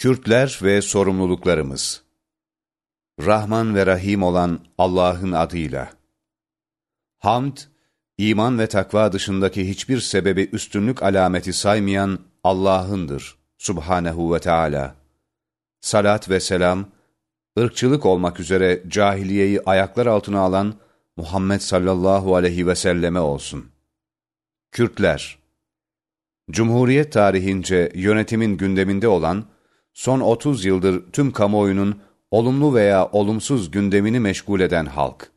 Kürtler ve sorumluluklarımız Rahman ve Rahim olan Allah'ın adıyla. Hamd, iman ve takva dışındaki hiçbir sebebi üstünlük alameti saymayan Allah'ındır. Subhanehu ve Teala. Salat ve selam, ırkçılık olmak üzere cahiliyeyi ayaklar altına alan Muhammed sallallahu aleyhi ve selleme olsun. Kürtler Cumhuriyet tarihince yönetimin gündeminde olan, son 30 yıldır tüm kamuoyunun olumlu veya olumsuz gündemini meşgul eden halk.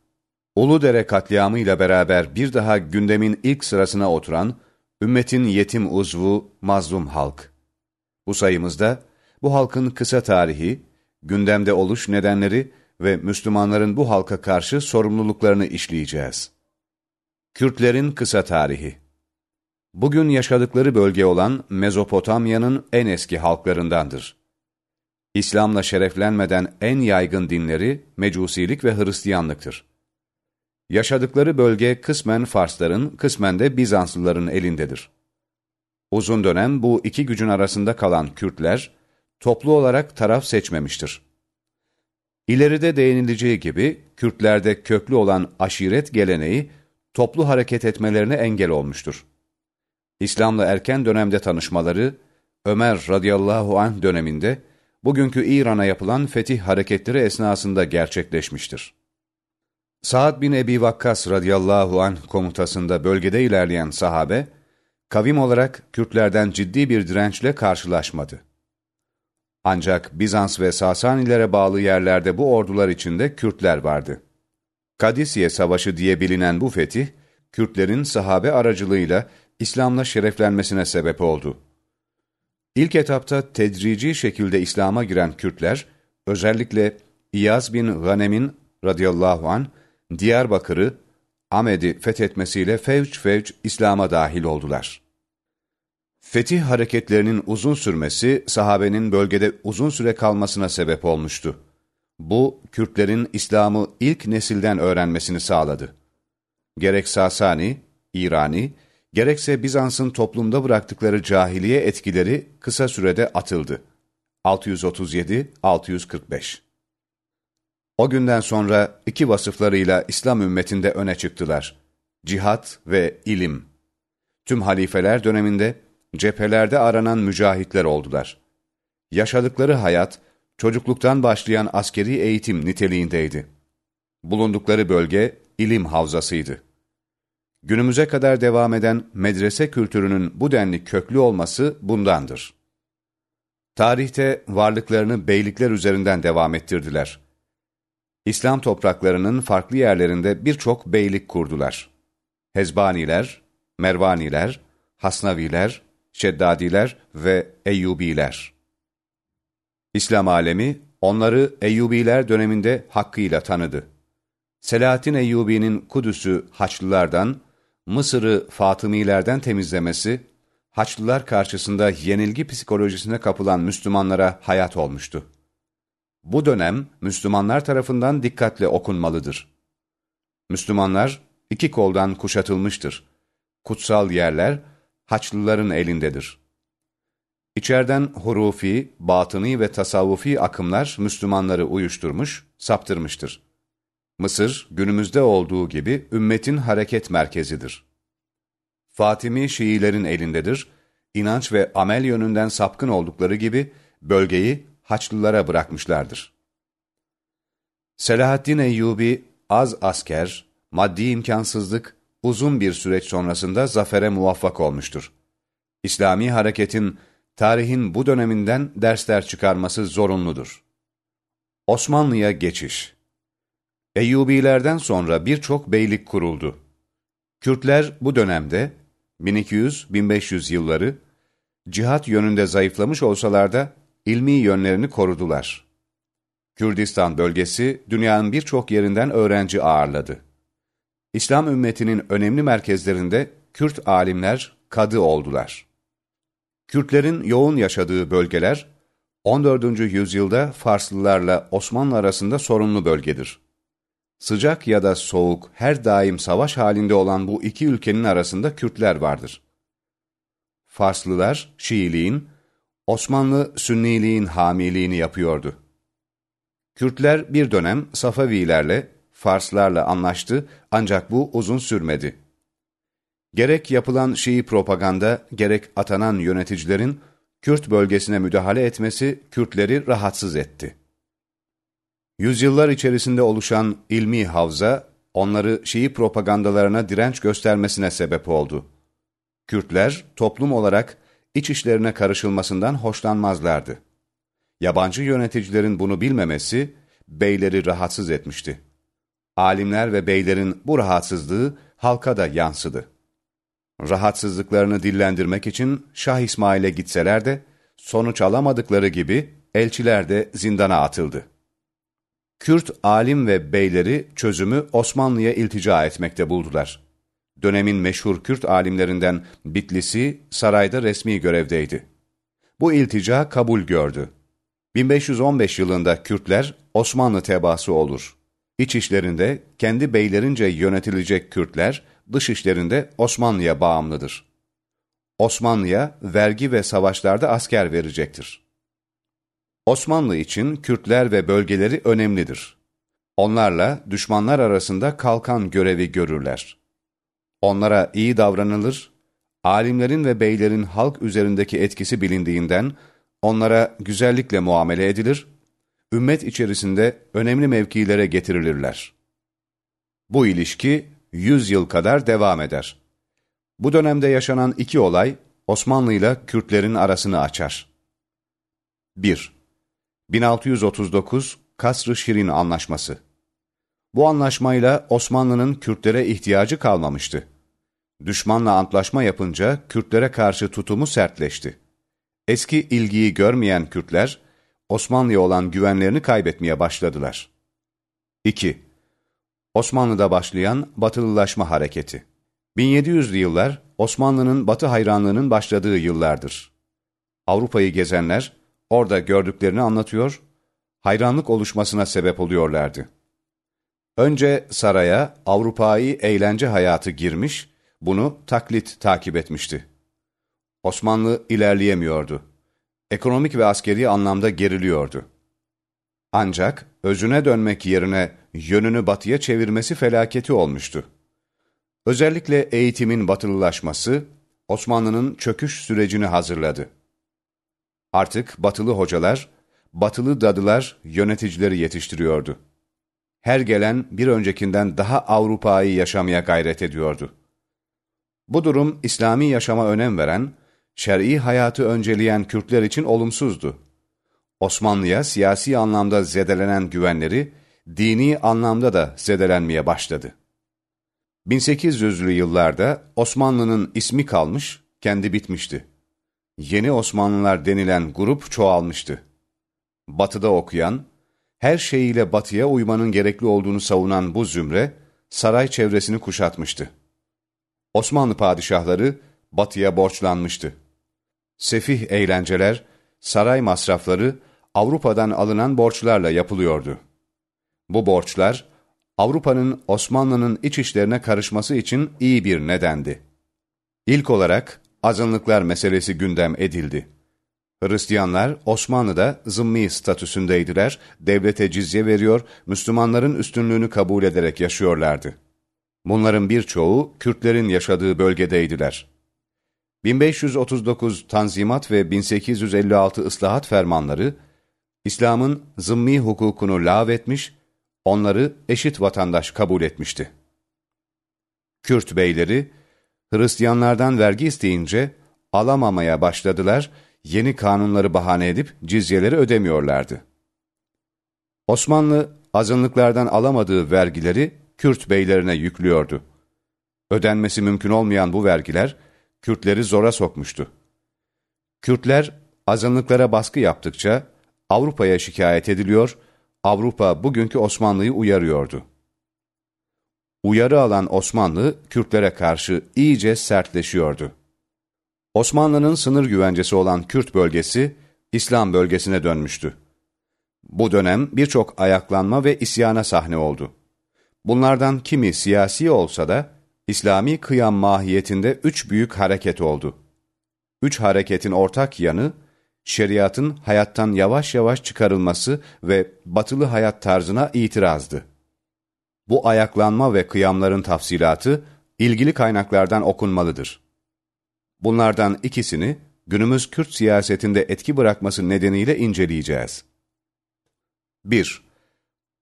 Uludere katliamı ile beraber bir daha gündemin ilk sırasına oturan, ümmetin yetim uzvu, mazlum halk. Bu sayımızda, bu halkın kısa tarihi, gündemde oluş nedenleri ve Müslümanların bu halka karşı sorumluluklarını işleyeceğiz. Kürtlerin kısa tarihi Bugün yaşadıkları bölge olan Mezopotamya'nın en eski halklarındandır. İslam'la şereflenmeden en yaygın dinleri Mecusilik ve Hristiyanlıktır. Yaşadıkları bölge kısmen Farsların, kısmen de Bizanslıların elindedir. Uzun dönem bu iki gücün arasında kalan Kürtler, toplu olarak taraf seçmemiştir. İleride değinileceği gibi, Kürtlerde köklü olan aşiret geleneği, toplu hareket etmelerine engel olmuştur. İslam'la erken dönemde tanışmaları, Ömer radıyallahu anh döneminde, bugünkü İran'a yapılan fetih hareketleri esnasında gerçekleşmiştir. Sa'd bin Ebi Vakkas radıyallahu anh komutasında bölgede ilerleyen sahabe, kavim olarak Kürtlerden ciddi bir dirençle karşılaşmadı. Ancak Bizans ve Sasanilere bağlı yerlerde bu ordular içinde Kürtler vardı. Kadisiye Savaşı diye bilinen bu fetih, Kürtlerin sahabe aracılığıyla İslam'la şereflenmesine sebep oldu. İlk etapta tedrici şekilde İslam'a giren Kürtler, özellikle İyaz bin Ghanem'in radıyallahu an Diyarbakır'ı, Amed'i fethetmesiyle fevç fevç İslam'a dahil oldular. Fetih hareketlerinin uzun sürmesi, sahabenin bölgede uzun süre kalmasına sebep olmuştu. Bu, Kürtlerin İslam'ı ilk nesilden öğrenmesini sağladı. Gerek Sasani, İrani, gerekse Bizans'ın toplumda bıraktıkları cahiliye etkileri kısa sürede atıldı. 637-645 O günden sonra iki vasıflarıyla İslam ümmetinde öne çıktılar. Cihat ve ilim. Tüm halifeler döneminde cephelerde aranan mücahitler oldular. Yaşadıkları hayat, çocukluktan başlayan askeri eğitim niteliğindeydi. Bulundukları bölge ilim havzasıydı. Günümüze kadar devam eden medrese kültürünün bu denli köklü olması bundandır. Tarihte varlıklarını beylikler üzerinden devam ettirdiler. İslam topraklarının farklı yerlerinde birçok beylik kurdular. Hezbaniler, Mervaniler, Hasnaviler, Şeddadiler ve Eyyubiler. İslam alemi onları Eyyubiler döneminde hakkıyla tanıdı. Selahattin Eyyubi'nin Kudüs'ü Haçlılardan, Mısır'ı Fatımilerden temizlemesi, Haçlılar karşısında yenilgi psikolojisine kapılan Müslümanlara hayat olmuştu. Bu dönem Müslümanlar tarafından dikkatle okunmalıdır. Müslümanlar iki koldan kuşatılmıştır. Kutsal yerler Haçlıların elindedir. İçeriden hurufi, batıni ve tasavvufi akımlar Müslümanları uyuşturmuş, saptırmıştır. Mısır, günümüzde olduğu gibi ümmetin hareket merkezidir. Fatimi Şiilerin elindedir, inanç ve amel yönünden sapkın oldukları gibi bölgeyi Haçlılara bırakmışlardır. Selahaddin Eyyubi, az asker, maddi imkansızlık, uzun bir süreç sonrasında zafere muvaffak olmuştur. İslami hareketin, tarihin bu döneminden dersler çıkarması zorunludur. Osmanlı'ya geçiş Eyyubilerden sonra birçok beylik kuruldu. Kürtler bu dönemde 1200-1500 yılları cihat yönünde zayıflamış olsalar da ilmi yönlerini korudular. Kürdistan bölgesi dünyanın birçok yerinden öğrenci ağırladı. İslam ümmetinin önemli merkezlerinde Kürt alimler kadı oldular. Kürtlerin yoğun yaşadığı bölgeler 14. yüzyılda Farslılarla Osmanlı arasında sorunlu bölgedir. Sıcak ya da soğuk, her daim savaş halinde olan bu iki ülkenin arasında Kürtler vardır. Farslılar, Şiiliğin, Osmanlı Sünniliğin hamiliğini yapıyordu. Kürtler bir dönem Safavilerle, Farslarla anlaştı ancak bu uzun sürmedi. Gerek yapılan Şii propaganda, gerek atanan yöneticilerin Kürt bölgesine müdahale etmesi Kürtleri rahatsız etti. Yüzyıllar içerisinde oluşan ilmi havza, onları Şii propagandalarına direnç göstermesine sebep oldu. Kürtler toplum olarak iç işlerine karışılmasından hoşlanmazlardı. Yabancı yöneticilerin bunu bilmemesi, beyleri rahatsız etmişti. Alimler ve beylerin bu rahatsızlığı halka da yansıdı. Rahatsızlıklarını dillendirmek için Şah İsmail'e gitseler de, sonuç alamadıkları gibi elçiler de zindana atıldı. Kürt alim ve beyleri çözümü Osmanlı'ya iltica etmekte buldular. Dönemin meşhur Kürt alimlerinden Bitlisi sarayda resmi görevdeydi. Bu iltica kabul gördü. 1515 yılında Kürtler Osmanlı tebaası olur. İç işlerinde kendi beylerince yönetilecek Kürtler, dış işlerinde Osmanlı'ya bağımlıdır. Osmanlı'ya vergi ve savaşlarda asker verecektir. Osmanlı için Kürtler ve bölgeleri önemlidir. Onlarla düşmanlar arasında kalkan görevi görürler. Onlara iyi davranılır, alimlerin ve beylerin halk üzerindeki etkisi bilindiğinden onlara güzellikle muamele edilir, ümmet içerisinde önemli mevkilere getirilirler. Bu ilişki yüz yıl kadar devam eder. Bu dönemde yaşanan iki olay Osmanlı ile Kürtlerin arasını açar. 1. 1639 Kasr-ı Şirin Anlaşması Bu anlaşmayla Osmanlı'nın Kürtlere ihtiyacı kalmamıştı. Düşmanla antlaşma yapınca Kürtlere karşı tutumu sertleşti. Eski ilgiyi görmeyen Kürtler, Osmanlı'ya olan güvenlerini kaybetmeye başladılar. 2. Osmanlı'da başlayan Batılılaşma hareketi 1700'lü yıllar Osmanlı'nın Batı hayranlığının başladığı yıllardır. Avrupa'yı gezenler orada gördüklerini anlatıyor, hayranlık oluşmasına sebep oluyorlardı. Önce saraya Avrupa'yı eğlence hayatı girmiş, bunu taklit takip etmişti. Osmanlı ilerleyemiyordu. Ekonomik ve askeri anlamda geriliyordu. Ancak özüne dönmek yerine yönünü batıya çevirmesi felaketi olmuştu. Özellikle eğitimin batılılaşması, Osmanlı'nın çöküş sürecini hazırladı. Artık batılı hocalar, batılı dadılar yöneticileri yetiştiriyordu. Her gelen bir öncekinden daha Avrupa'yı yaşamaya gayret ediyordu. Bu durum İslami yaşama önem veren, şer'i hayatı önceleyen Kürtler için olumsuzdu. Osmanlı'ya siyasi anlamda zedelenen güvenleri, dini anlamda da zedelenmeye başladı. 1800'lü yıllarda Osmanlı'nın ismi kalmış, kendi bitmişti. Yeni Osmanlılar denilen grup çoğalmıştı. Batı'da okuyan, her şeyiyle batıya uymanın gerekli olduğunu savunan bu zümre, saray çevresini kuşatmıştı. Osmanlı padişahları batıya borçlanmıştı. Sefih eğlenceler, saray masrafları Avrupa'dan alınan borçlarla yapılıyordu. Bu borçlar, Avrupa'nın Osmanlı'nın iç işlerine karışması için iyi bir nedendi. İlk olarak azınlıklar meselesi gündem edildi. Hristiyanlar Osmanlı'da zımmi statüsündeydiler, devlete cizye veriyor, Müslümanların üstünlüğünü kabul ederek yaşıyorlardı. Bunların birçoğu Kürtlerin yaşadığı bölgedeydiler. 1539 Tanzimat ve 1856 ıslahat fermanları, İslam'ın zımmi hukukunu lağvetmiş, onları eşit vatandaş kabul etmişti. Kürt beyleri, Hristiyanlardan vergi isteyince alamamaya başladılar, yeni kanunları bahane edip cizyeleri ödemiyorlardı. Osmanlı, azınlıklardan alamadığı vergileri Kürt beylerine yüklüyordu. Ödenmesi mümkün olmayan bu vergiler, Kürtleri zora sokmuştu. Kürtler, azınlıklara baskı yaptıkça, Avrupa'ya şikayet ediliyor, Avrupa bugünkü Osmanlı'yı uyarıyordu. Uyarı alan Osmanlı, Kürtlere karşı iyice sertleşiyordu. Osmanlı'nın sınır güvencesi olan Kürt bölgesi, İslam bölgesine dönmüştü. Bu dönem birçok ayaklanma ve isyana sahne oldu. Bunlardan kimi siyasi olsa da, İslami kıyam mahiyetinde üç büyük hareket oldu. Üç hareketin ortak yanı, şeriatın hayattan yavaş yavaş çıkarılması ve batılı hayat tarzına itirazdı. Bu ayaklanma ve kıyamların tafsilatı ilgili kaynaklardan okunmalıdır. Bunlardan ikisini günümüz Kürt siyasetinde etki bırakması nedeniyle inceleyeceğiz. 1.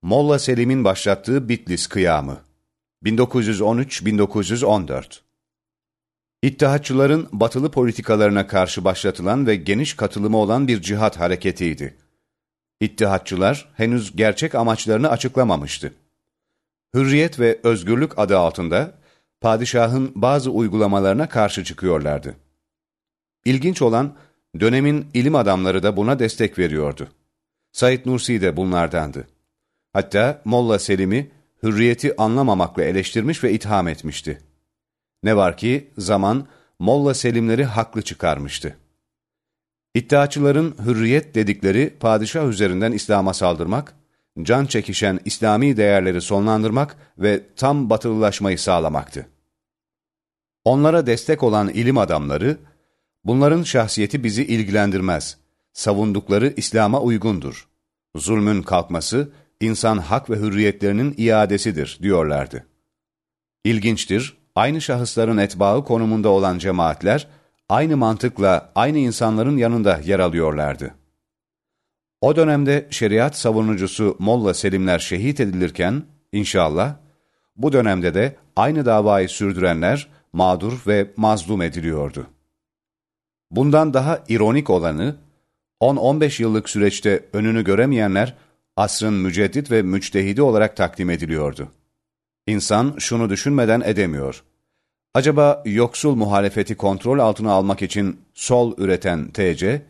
Molla Selim'in başlattığı Bitlis kıyamı 1913-1914 İttihatçıların batılı politikalarına karşı başlatılan ve geniş katılımı olan bir cihat hareketiydi. İttihatçılar henüz gerçek amaçlarını açıklamamıştı. Hürriyet ve özgürlük adı altında padişahın bazı uygulamalarına karşı çıkıyorlardı. İlginç olan dönemin ilim adamları da buna destek veriyordu. Said Nursi de bunlardandı. Hatta Molla Selim'i hürriyeti anlamamakla eleştirmiş ve itham etmişti. Ne var ki zaman Molla Selimleri haklı çıkarmıştı. İddiaçıların hürriyet dedikleri padişah üzerinden İslam'a saldırmak, can çekişen İslami değerleri sonlandırmak ve tam batılılaşmayı sağlamaktı. Onlara destek olan ilim adamları, bunların şahsiyeti bizi ilgilendirmez, savundukları İslam'a uygundur. Zulmün kalkması, insan hak ve hürriyetlerinin iadesidir diyorlardı. İlginçtir, aynı şahısların etbaı konumunda olan cemaatler, aynı mantıkla aynı insanların yanında yer alıyorlardı. O dönemde şeriat savunucusu Molla Selimler şehit edilirken, inşallah, bu dönemde de aynı davayı sürdürenler mağdur ve mazlum ediliyordu. Bundan daha ironik olanı, 10-15 yıllık süreçte önünü göremeyenler, asrın müceddit ve müçtehidi olarak takdim ediliyordu. İnsan şunu düşünmeden edemiyor. Acaba yoksul muhalefeti kontrol altına almak için sol üreten TC,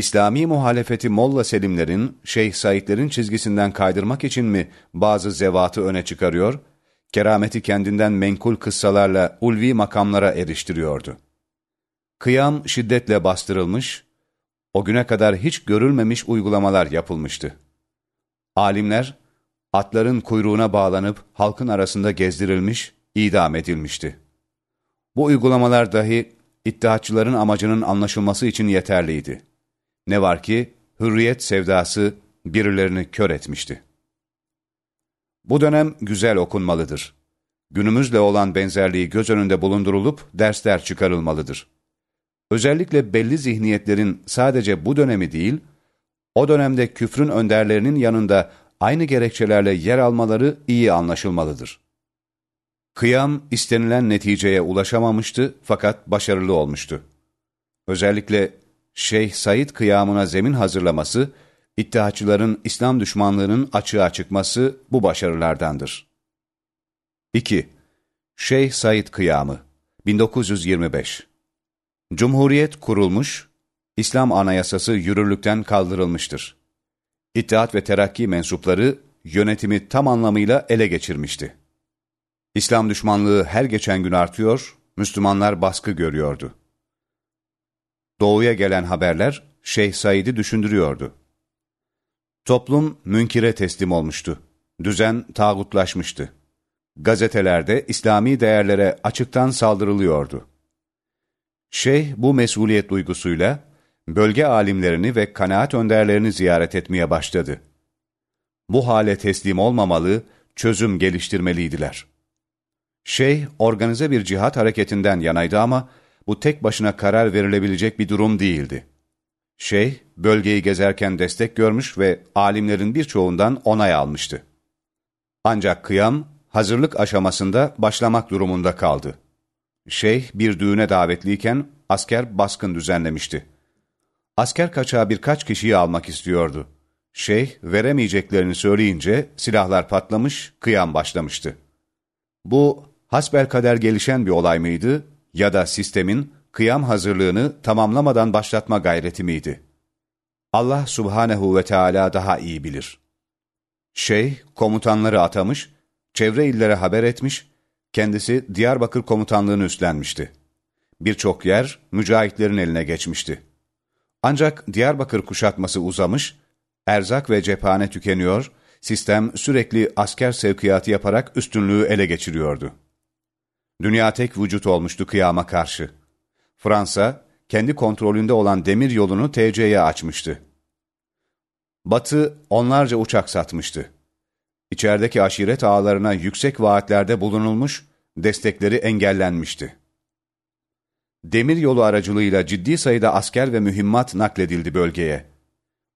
İslami muhalefeti Molla Selimlerin, Şeyh Saidlerin çizgisinden kaydırmak için mi bazı zevatı öne çıkarıyor, kerameti kendinden menkul kıssalarla ulvi makamlara eriştiriyordu. Kıyam şiddetle bastırılmış, o güne kadar hiç görülmemiş uygulamalar yapılmıştı. Alimler, atların kuyruğuna bağlanıp halkın arasında gezdirilmiş, idam edilmişti. Bu uygulamalar dahi iddiatçıların amacının anlaşılması için yeterliydi. Ne var ki hürriyet sevdası birilerini kör etmişti. Bu dönem güzel okunmalıdır. Günümüzle olan benzerliği göz önünde bulundurulup dersler çıkarılmalıdır. Özellikle belli zihniyetlerin sadece bu dönemi değil, o dönemde küfrün önderlerinin yanında aynı gerekçelerle yer almaları iyi anlaşılmalıdır. Kıyam istenilen neticeye ulaşamamıştı fakat başarılı olmuştu. Özellikle Şeyh Said kıyamına zemin hazırlaması, İttihatçıların İslam düşmanlığının açığa çıkması bu başarılardandır. 2. Şeyh Said Kıyamı 1925 Cumhuriyet kurulmuş, İslam anayasası yürürlükten kaldırılmıştır. İttihat ve Terakki mensupları yönetimi tam anlamıyla ele geçirmişti. İslam düşmanlığı her geçen gün artıyor, Müslümanlar baskı görüyordu. Doğuya gelen haberler Şeyh Said'i düşündürüyordu. Toplum münkire teslim olmuştu. Düzen tağutlaşmıştı. Gazetelerde İslami değerlere açıktan saldırılıyordu. Şeyh bu mesuliyet duygusuyla bölge alimlerini ve kanaat önderlerini ziyaret etmeye başladı. Bu hale teslim olmamalı, çözüm geliştirmeliydiler. Şeyh organize bir cihat hareketinden yanaydı ama bu tek başına karar verilebilecek bir durum değildi. Şeyh, bölgeyi gezerken destek görmüş ve alimlerin birçoğundan onay almıştı. Ancak kıyam, hazırlık aşamasında başlamak durumunda kaldı. Şeyh bir düğüne davetliyken asker baskın düzenlemişti. Asker kaçağı birkaç kişiyi almak istiyordu. Şeyh veremeyeceklerini söyleyince silahlar patlamış, kıyam başlamıştı. Bu hasbel kader gelişen bir olay mıydı ya da sistemin kıyam hazırlığını tamamlamadan başlatma gayreti miydi? Allah subhanehu ve Teala daha iyi bilir. Şeyh komutanları atamış, çevre illere haber etmiş, kendisi Diyarbakır komutanlığını üstlenmişti. Birçok yer mücahitlerin eline geçmişti. Ancak Diyarbakır kuşatması uzamış, erzak ve cephane tükeniyor, sistem sürekli asker sevkiyatı yaparak üstünlüğü ele geçiriyordu. Dünya tek vücut olmuştu kıyama karşı. Fransa, kendi kontrolünde olan demir yolunu TC'ye açmıştı. Batı onlarca uçak satmıştı. İçerideki aşiret ağlarına yüksek vaatlerde bulunulmuş, destekleri engellenmişti. Demir yolu aracılığıyla ciddi sayıda asker ve mühimmat nakledildi bölgeye.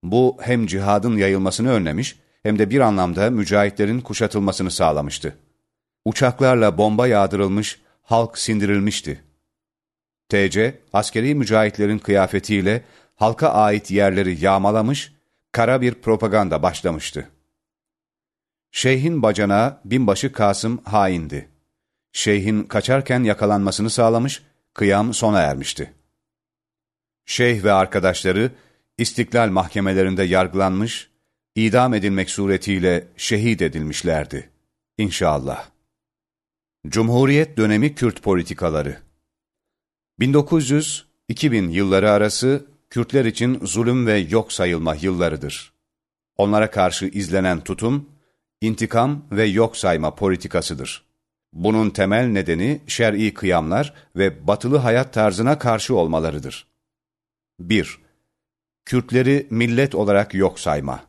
Bu hem cihadın yayılmasını önlemiş hem de bir anlamda mücahitlerin kuşatılmasını sağlamıştı. Uçaklarla bomba yağdırılmış, halk sindirilmişti. TC, askeri mücahitlerin kıyafetiyle halka ait yerleri yağmalamış, kara bir propaganda başlamıştı. Şeyhin bacanağı binbaşı Kasım haindi. Şeyhin kaçarken yakalanmasını sağlamış, kıyam sona ermişti. Şeyh ve arkadaşları istiklal mahkemelerinde yargılanmış, idam edilmek suretiyle şehit edilmişlerdi. İnşallah. Cumhuriyet dönemi Kürt politikaları 1900-2000 yılları arası Kürtler için zulüm ve yok sayılma yıllarıdır. Onlara karşı izlenen tutum, intikam ve yok sayma politikasıdır. Bunun temel nedeni şer'i kıyamlar ve batılı hayat tarzına karşı olmalarıdır. 1. Kürtleri millet olarak yok sayma.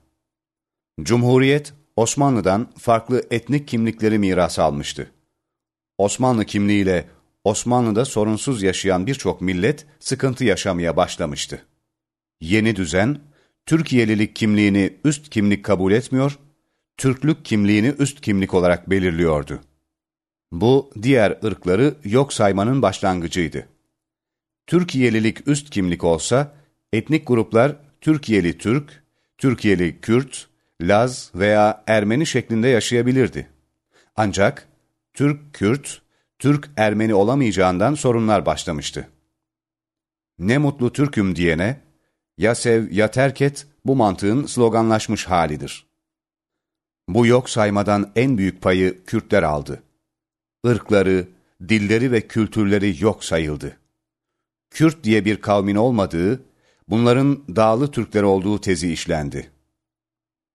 Cumhuriyet, Osmanlı'dan farklı etnik kimlikleri miras almıştı. Osmanlı kimliğiyle Osmanlı'da sorunsuz yaşayan birçok millet sıkıntı yaşamaya başlamıştı. Yeni düzen, Türkiyelilik kimliğini üst kimlik kabul etmiyor, Türklük kimliğini üst kimlik olarak belirliyordu. Bu, diğer ırkları yok saymanın başlangıcıydı. Türkiyelilik üst kimlik olsa, etnik gruplar Türkiyeli Türk, Türkiyeli Kürt, Laz veya Ermeni şeklinde yaşayabilirdi. Ancak Türk-Kürt, Türk-Ermeni olamayacağından sorunlar başlamıştı. Ne mutlu Türk'üm diyene, ya sev ya terk et bu mantığın sloganlaşmış halidir. Bu yok saymadan en büyük payı Kürtler aldı. Irkları, dilleri ve kültürleri yok sayıldı. Kürt diye bir kavmin olmadığı, bunların dağlı Türkler olduğu tezi işlendi.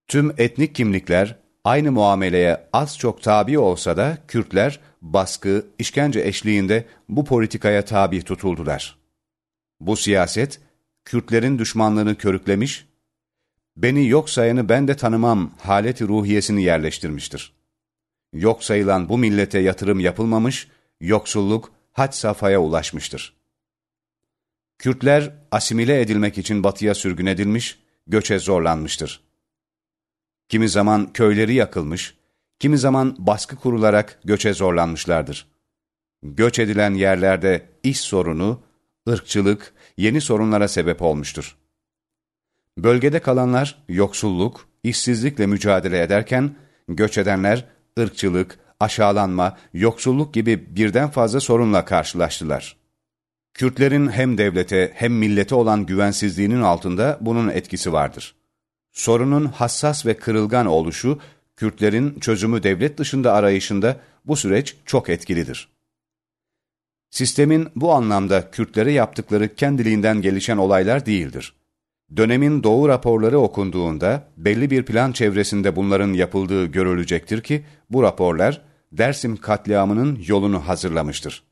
Tüm etnik kimlikler aynı muameleye az çok tabi olsa da Kürtler baskı, işkence eşliğinde bu politikaya tabi tutuldular. Bu siyaset, Kürtlerin düşmanlığını körüklemiş, beni yok sayanı ben de tanımam haleti ruhiyesini yerleştirmiştir. Yok sayılan bu millete yatırım yapılmamış, yoksulluk had safhaya ulaşmıştır. Kürtler asimile edilmek için batıya sürgün edilmiş, göçe zorlanmıştır. Kimi zaman köyleri yakılmış, kimi zaman baskı kurularak göçe zorlanmışlardır. Göç edilen yerlerde iş sorunu, ırkçılık, yeni sorunlara sebep olmuştur. Bölgede kalanlar yoksulluk, işsizlikle mücadele ederken, göç edenler ırkçılık, aşağılanma, yoksulluk gibi birden fazla sorunla karşılaştılar. Kürtlerin hem devlete hem millete olan güvensizliğinin altında bunun etkisi vardır. Sorunun hassas ve kırılgan oluşu, Kürtlerin çözümü devlet dışında arayışında bu süreç çok etkilidir. Sistemin bu anlamda Kürtlere yaptıkları kendiliğinden gelişen olaylar değildir. Dönemin doğu raporları okunduğunda belli bir plan çevresinde bunların yapıldığı görülecektir ki bu raporlar Dersim katliamının yolunu hazırlamıştır.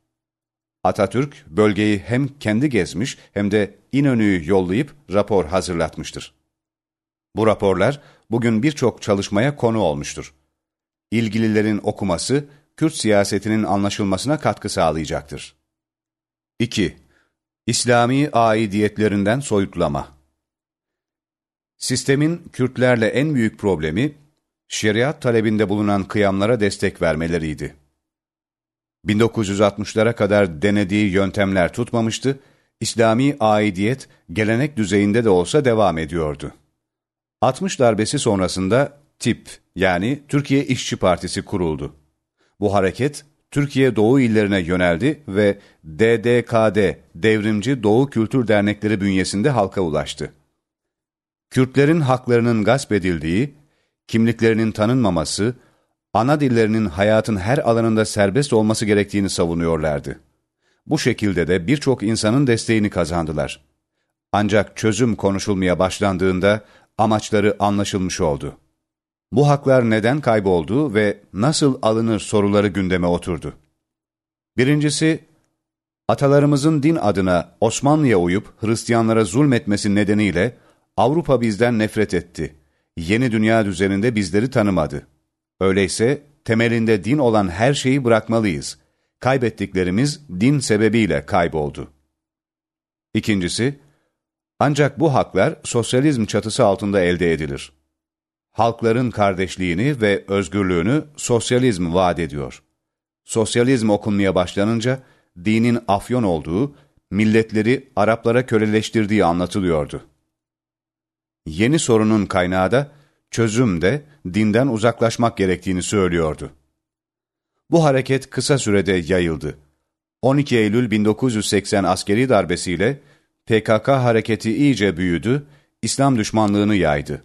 Atatürk bölgeyi hem kendi gezmiş hem de İnönü'yü yollayıp rapor hazırlatmıştır. Bu raporlar bugün birçok çalışmaya konu olmuştur. İlgililerin okuması, Kürt siyasetinin anlaşılmasına katkı sağlayacaktır. 2. İslami aidiyetlerinden soyutlama Sistemin Kürtlerle en büyük problemi, şeriat talebinde bulunan kıyamlara destek vermeleriydi. 1960'lara kadar denediği yöntemler tutmamıştı, İslami aidiyet gelenek düzeyinde de olsa devam ediyordu. 60 darbesi sonrasında TİP yani Türkiye İşçi Partisi kuruldu. Bu hareket Türkiye Doğu illerine yöneldi ve DDKD Devrimci Doğu Kültür Dernekleri bünyesinde halka ulaştı. Kürtlerin haklarının gasp edildiği, kimliklerinin tanınmaması, ana dillerinin hayatın her alanında serbest olması gerektiğini savunuyorlardı. Bu şekilde de birçok insanın desteğini kazandılar. Ancak çözüm konuşulmaya başlandığında amaçları anlaşılmış oldu. Bu haklar neden kayboldu ve nasıl alınır soruları gündeme oturdu. Birincisi, Atalarımızın din adına Osmanlı'ya uyup Hristiyanlara zulmetmesi nedeniyle Avrupa bizden nefret etti. Yeni dünya düzeninde bizleri tanımadı. Öyleyse temelinde din olan her şeyi bırakmalıyız. Kaybettiklerimiz din sebebiyle kayboldu. İkincisi, ancak bu haklar sosyalizm çatısı altında elde edilir. Halkların kardeşliğini ve özgürlüğünü sosyalizm vaat ediyor. Sosyalizm okunmaya başlanınca, dinin afyon olduğu, milletleri Araplara köleleştirdiği anlatılıyordu. Yeni sorunun kaynağı da, çözüm de dinden uzaklaşmak gerektiğini söylüyordu. Bu hareket kısa sürede yayıldı. 12 Eylül 1980 askeri darbesiyle PKK hareketi iyice büyüdü, İslam düşmanlığını yaydı.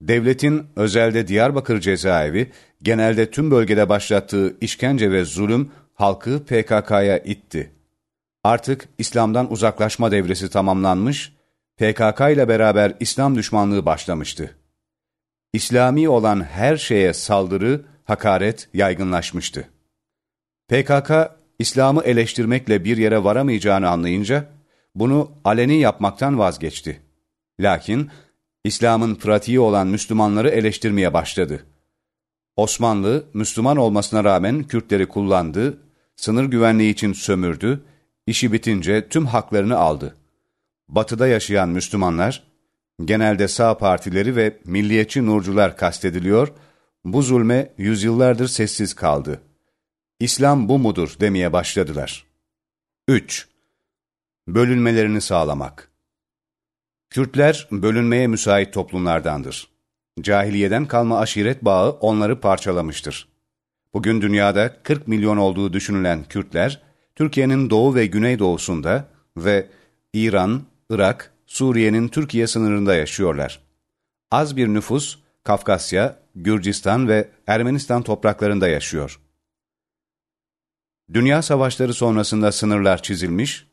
Devletin özelde Diyarbakır cezaevi, genelde tüm bölgede başlattığı işkence ve zulüm halkı PKK'ya itti. Artık İslam'dan uzaklaşma devresi tamamlanmış, PKK ile beraber İslam düşmanlığı başlamıştı. İslami olan her şeye saldırı, hakaret yaygınlaşmıştı. PKK, İslam'ı eleştirmekle bir yere varamayacağını anlayınca, bunu aleni yapmaktan vazgeçti. Lakin, İslam'ın pratiği olan Müslümanları eleştirmeye başladı. Osmanlı, Müslüman olmasına rağmen Kürtleri kullandı, sınır güvenliği için sömürdü, işi bitince tüm haklarını aldı. Batıda yaşayan Müslümanlar, genelde sağ partileri ve milliyetçi nurcular kastediliyor, bu zulme yüzyıllardır sessiz kaldı. İslam bu mudur demeye başladılar. 3. Bölünmelerini sağlamak Kürtler bölünmeye müsait toplumlardandır. Cahiliyeden kalma aşiret bağı onları parçalamıştır. Bugün dünyada 40 milyon olduğu düşünülen Kürtler, Türkiye'nin doğu ve güneydoğusunda ve İran, Irak, Suriye'nin Türkiye sınırında yaşıyorlar. Az bir nüfus, Kafkasya, Gürcistan ve Ermenistan topraklarında yaşıyor. Dünya savaşları sonrasında sınırlar çizilmiş,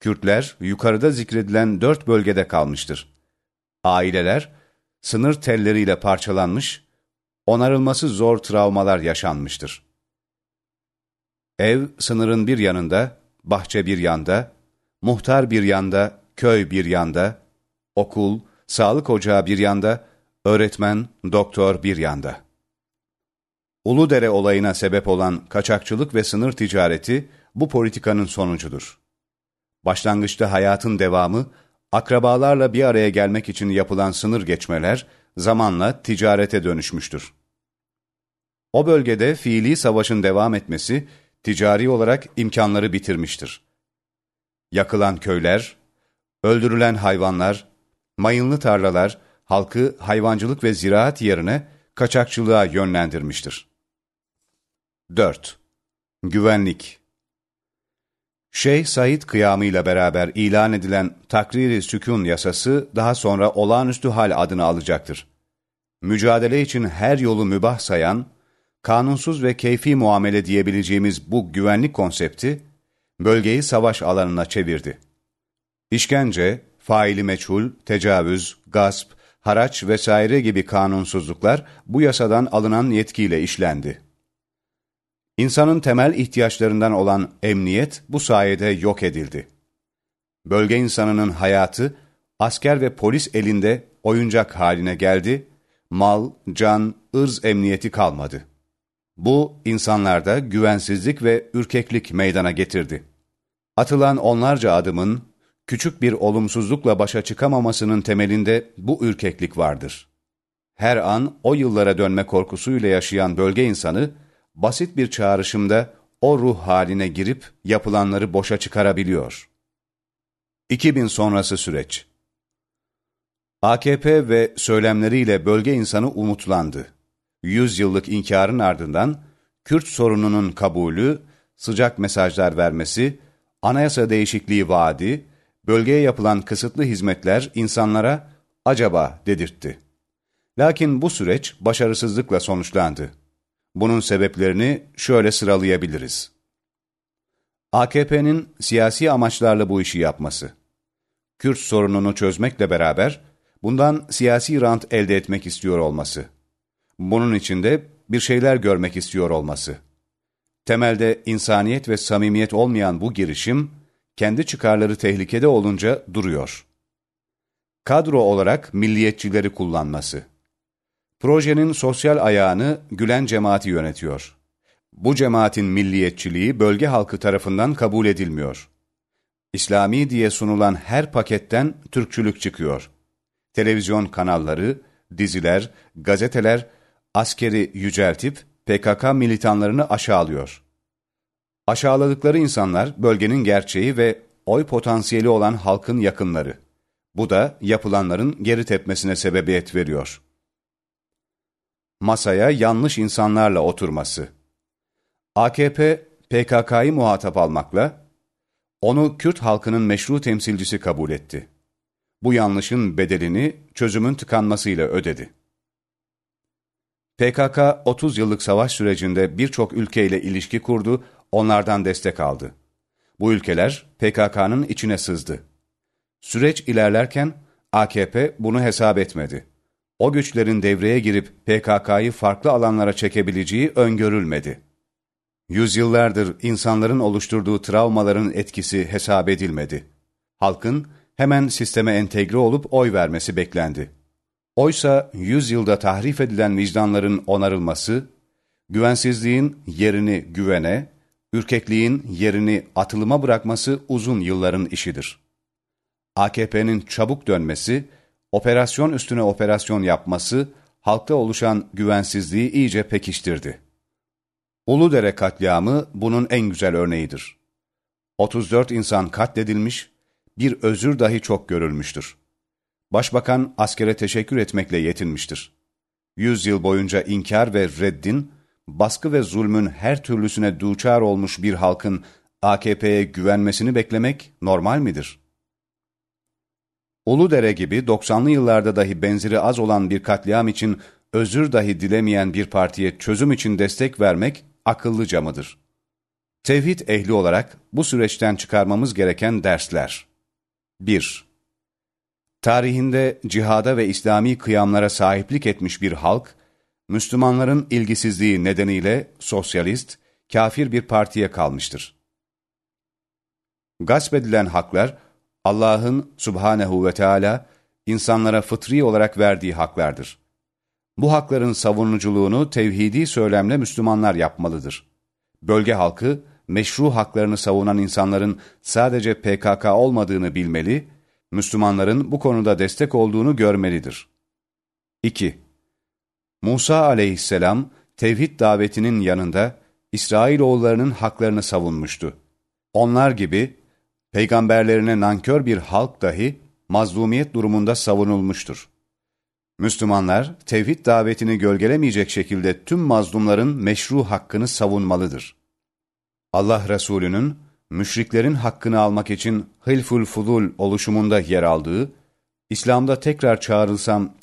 Kürtler yukarıda zikredilen dört bölgede kalmıştır. Aileler, sınır telleriyle parçalanmış, onarılması zor travmalar yaşanmıştır. Ev sınırın bir yanında, bahçe bir yanda, muhtar bir yanda, köy bir yanda, okul, sağlık ocağı bir yanda, öğretmen, doktor bir yanda. Uludere olayına sebep olan kaçakçılık ve sınır ticareti bu politikanın sonucudur. Başlangıçta hayatın devamı, akrabalarla bir araya gelmek için yapılan sınır geçmeler, zamanla ticarete dönüşmüştür. O bölgede fiili savaşın devam etmesi, ticari olarak imkanları bitirmiştir. Yakılan köyler, öldürülen hayvanlar, mayınlı tarlalar, halkı hayvancılık ve ziraat yerine kaçakçılığa yönlendirmiştir. 4. Güvenlik Şeyh Said kıyamıyla beraber ilan edilen Takriri Sükun yasası daha sonra olağanüstü hal adını alacaktır. Mücadele için her yolu mübah sayan, kanunsuz ve keyfi muamele diyebileceğimiz bu güvenlik konsepti, bölgeyi savaş alanına çevirdi. İşkence, faili meçhul, tecavüz, gasp, haraç vesaire gibi kanunsuzluklar bu yasadan alınan yetkiyle işlendi. İnsanın temel ihtiyaçlarından olan emniyet bu sayede yok edildi. Bölge insanının hayatı asker ve polis elinde oyuncak haline geldi, mal, can, ırz emniyeti kalmadı. Bu insanlarda güvensizlik ve ürkeklik meydana getirdi. Atılan onlarca adımın küçük bir olumsuzlukla başa çıkamamasının temelinde bu ürkeklik vardır. Her an o yıllara dönme korkusuyla yaşayan bölge insanı, basit bir çağrışımda o ruh haline girip yapılanları boşa çıkarabiliyor. 2000 sonrası süreç AKP ve söylemleriyle bölge insanı umutlandı. Yüz yıllık inkarın ardından Kürt sorununun kabulü, sıcak mesajlar vermesi, anayasa değişikliği vaadi, bölgeye yapılan kısıtlı hizmetler insanlara acaba dedirtti. Lakin bu süreç başarısızlıkla sonuçlandı. Bunun sebeplerini şöyle sıralayabiliriz. AKP'nin siyasi amaçlarla bu işi yapması. Kürt sorununu çözmekle beraber bundan siyasi rant elde etmek istiyor olması. Bunun içinde bir şeyler görmek istiyor olması. Temelde insaniyet ve samimiyet olmayan bu girişim, kendi çıkarları tehlikede olunca duruyor. Kadro olarak milliyetçileri kullanması. Projenin sosyal ayağını Gülen cemaati yönetiyor. Bu cemaatin milliyetçiliği bölge halkı tarafından kabul edilmiyor. İslami diye sunulan her paketten Türkçülük çıkıyor. Televizyon kanalları, diziler, gazeteler askeri yüceltip PKK militanlarını aşağılıyor. Aşağıladıkları insanlar bölgenin gerçeği ve oy potansiyeli olan halkın yakınları. Bu da yapılanların geri tepmesine sebebiyet veriyor. Masaya yanlış insanlarla oturması. AKP, PKK'yı muhatap almakla, onu Kürt halkının meşru temsilcisi kabul etti. Bu yanlışın bedelini çözümün tıkanmasıyla ödedi. PKK 30 yıllık savaş sürecinde birçok ülkeyle ilişki kurdu, onlardan destek aldı. Bu ülkeler PKK'nın içine sızdı. Süreç ilerlerken AKP bunu hesap etmedi. O güçlerin devreye girip PKK'yı farklı alanlara çekebileceği öngörülmedi. Yüzyıllardır insanların oluşturduğu travmaların etkisi hesap edilmedi. Halkın hemen sisteme entegre olup oy vermesi beklendi. Oysa yüzyılda tahrif edilen vicdanların onarılması, güvensizliğin yerini güvene, ürkekliğin yerini atılıma bırakması uzun yılların işidir. AKP'nin çabuk dönmesi, operasyon üstüne operasyon yapması, halkta oluşan güvensizliği iyice pekiştirdi. Uludere katliamı bunun en güzel örneğidir. 34 insan katledilmiş, bir özür dahi çok görülmüştür. Başbakan askere teşekkür etmekle yetinmiştir. Yüz yıl boyunca inkar ve reddin, baskı ve zulmün her türlüsüne duçar olmuş bir halkın AKP'ye güvenmesini beklemek normal midir? Uludere gibi 90'lı yıllarda dahi benzeri az olan bir katliam için özür dahi dilemeyen bir partiye çözüm için destek vermek akıllıca mıdır? Tevhid ehli olarak bu süreçten çıkarmamız gereken dersler. 1. Tarihinde cihada ve İslami kıyamlara sahiplik etmiş bir halk, Müslümanların ilgisizliği nedeniyle sosyalist, kafir bir partiye kalmıştır. Gasp edilen haklar, Allah'ın subhanehu ve Teala insanlara fıtri olarak verdiği haklardır. Bu hakların savunuculuğunu tevhidi söylemle Müslümanlar yapmalıdır. Bölge halkı, meşru haklarını savunan insanların sadece PKK olmadığını bilmeli, Müslümanların bu konuda destek olduğunu görmelidir. 2. Musa aleyhisselam, tevhid davetinin yanında İsrailoğullarının haklarını savunmuştu. Onlar gibi, peygamberlerine nankör bir halk dahi mazlumiyet durumunda savunulmuştur. Müslümanlar, tevhid davetini gölgelemeyecek şekilde tüm mazlumların meşru hakkını savunmalıdır. Allah Resulü'nün, müşriklerin hakkını almak için Hilful Fudul oluşumunda yer aldığı, İslam'da tekrar çağrılsam,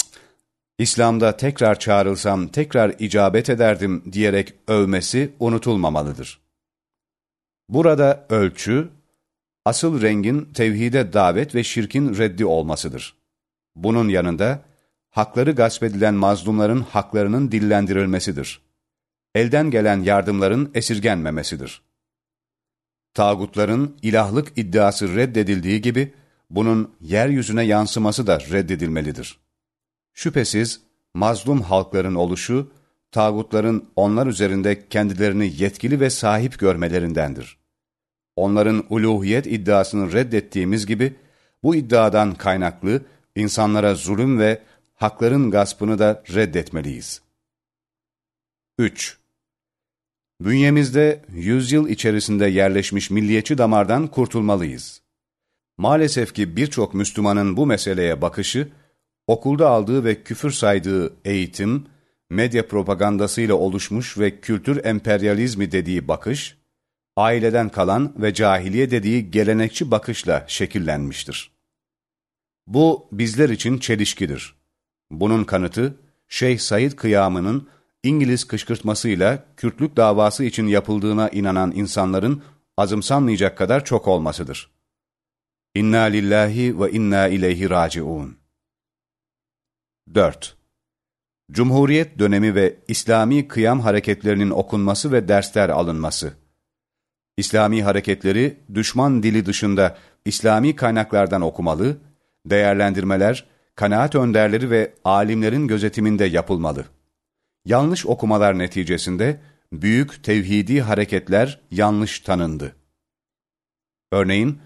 İslam'da tekrar çağrılsam tekrar icabet ederdim diyerek övmesi unutulmamalıdır. Burada ölçü, asıl rengin tevhide davet ve şirkin reddi olmasıdır. Bunun yanında, hakları gasp edilen mazlumların haklarının dillendirilmesidir. Elden gelen yardımların esirgenmemesidir. Tağutların ilahlık iddiası reddedildiği gibi, bunun yeryüzüne yansıması da reddedilmelidir. Şüphesiz mazlum halkların oluşu, tağutların onlar üzerinde kendilerini yetkili ve sahip görmelerindendir. Onların uluhiyet iddiasını reddettiğimiz gibi, bu iddiadan kaynaklı insanlara zulüm ve hakların gaspını da reddetmeliyiz. 3. Bünyemizde yüzyıl içerisinde yerleşmiş milliyetçi damardan kurtulmalıyız. Maalesef ki birçok Müslümanın bu meseleye bakışı, okulda aldığı ve küfür saydığı eğitim, medya propagandasıyla oluşmuş ve kültür emperyalizmi dediği bakış, aileden kalan ve cahiliye dediği gelenekçi bakışla şekillenmiştir. Bu bizler için çelişkidir. Bunun kanıtı, Şeyh Said kıyamının İngiliz kışkırtmasıyla Kürtlük davası için yapıldığına inanan insanların azımsanmayacak kadar çok olmasıdır. İnna lillahi ve inna ileyhi raciun. 4. Cumhuriyet dönemi ve İslami kıyam hareketlerinin okunması ve dersler alınması. İslami hareketleri düşman dili dışında İslami kaynaklardan okumalı, değerlendirmeler, kanaat önderleri ve alimlerin gözetiminde yapılmalı. Yanlış okumalar neticesinde büyük tevhidi hareketler yanlış tanındı. Örneğin,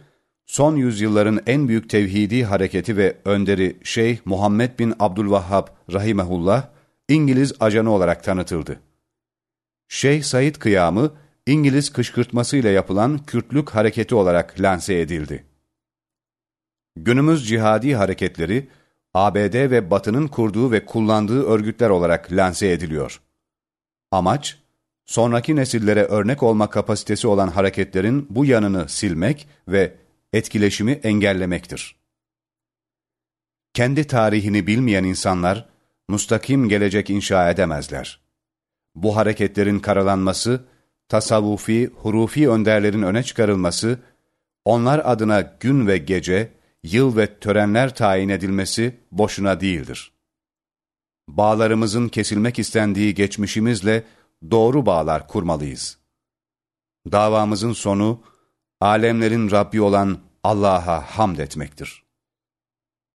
son yüzyılların en büyük tevhidi hareketi ve önderi Şeyh Muhammed bin Abdülvahhab rahimehullah, İngiliz ajanı olarak tanıtıldı. Şeyh Said kıyamı, İngiliz kışkırtmasıyla yapılan Kürtlük hareketi olarak lanse edildi. Günümüz cihadi hareketleri, ABD ve Batı'nın kurduğu ve kullandığı örgütler olarak lanse ediliyor. Amaç, sonraki nesillere örnek olma kapasitesi olan hareketlerin bu yanını silmek ve etkileşimi engellemektir. Kendi tarihini bilmeyen insanlar, mustakim gelecek inşa edemezler. Bu hareketlerin karalanması, tasavvufi, hurufi önderlerin öne çıkarılması, onlar adına gün ve gece, yıl ve törenler tayin edilmesi boşuna değildir. Bağlarımızın kesilmek istendiği geçmişimizle doğru bağlar kurmalıyız. Davamızın sonu, alemlerin Rabbi olan Allah'a hamd etmektir.